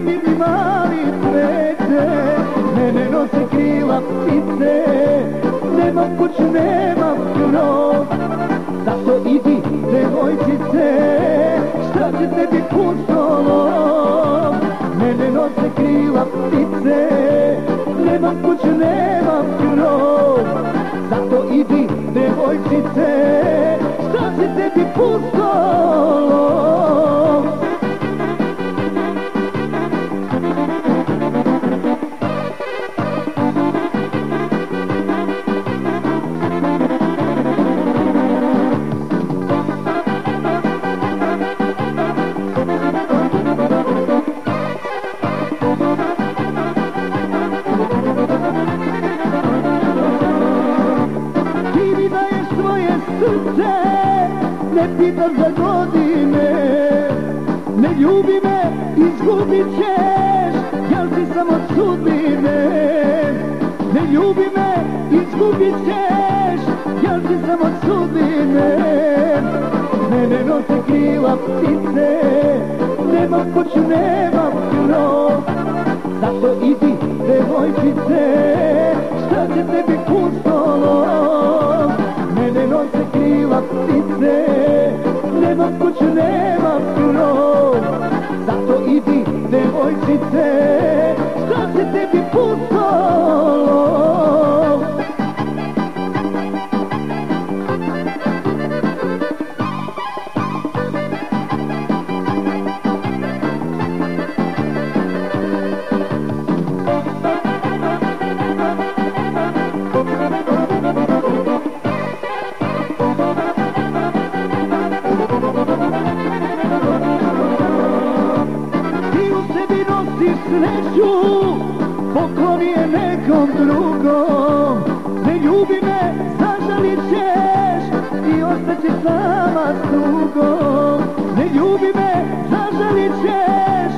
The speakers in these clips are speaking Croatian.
mali cvete. Mene nose krila ptice. Nemam kuću, nemam krov Zato idi, devojčice Šta će tebi puštolo Mene nose krila ptice. Nemam kuću, nemam krov Zato idi, devojčice Šta će tebi puštolo Ne pitaš za godine Ne ljubi me, izgubit ćeš Jel ti samo sudbine? Ne ljubi me, izgubit ćeš Jel ti samo sudbine? Mene nose krila ptice Nemam kuću, nemam krov nose krila ptice, nemam kuću, nemam krov. Sreću Pokloni je nekom drugom. Ne ljubi me, zažalit ćeš I ostaćeš sama s tugom Ne ljubi me, zažalit ćeš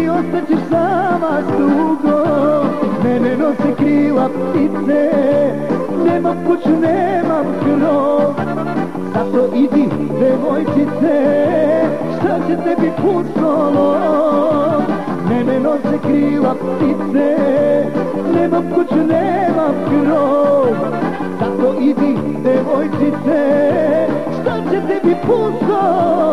I ostaćeš sama s tugom Mene nose krila ptice Nemam kuću, nemam krov. Zato idi, devojčice, šta će tebi puštolo? Mene nose krila ptice, nemam kuću, nemam krov. Zato idi, devojčice, šta će tebi puštolo?